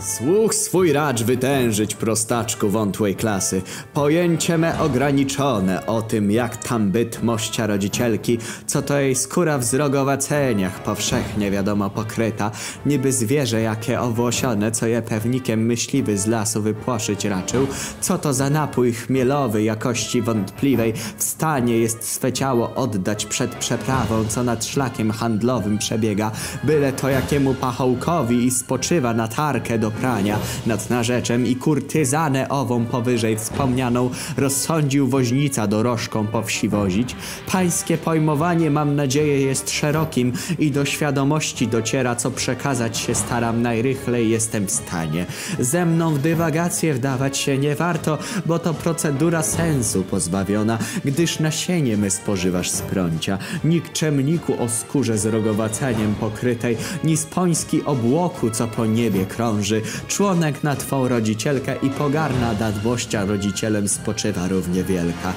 Słuch swój racz wytężyć, prostaczku wątłej klasy. Pojęcie me ograniczone o tym, jak tam byt mościa rodzicielki, co to jej skóra w zrogowaceniach, powszechnie wiadomo pokryta, niby zwierzę jakie owłosione, co je pewnikiem myśliwy z lasu wypłoszyć raczył, co to za napój chmielowy jakości wątpliwej, w stanie jest swe ciało oddać przed przeprawą, co nad szlakiem handlowym przebiega, byle to jakiemu pachołkowi i spoczywa na tarkę do prania nad narzeczem i kurtyzanę ową powyżej wspomnianą rozsądził woźnica dorożką po wsi wozić. Pańskie pojmowanie mam nadzieję jest szerokim i do świadomości dociera, co przekazać się staram najrychlej jestem w stanie. Ze mną w dywagację wdawać się nie warto, bo to procedura sensu pozbawiona, gdyż nasienie my spożywasz z prącia. Nikczemniku o skórze z rogowaceniem pokrytej, ni spoński obłoku, co po niebie krąży, członek na twą rodzicielkę i pogarna dadłościa rodzicielem spoczywa równie wielka.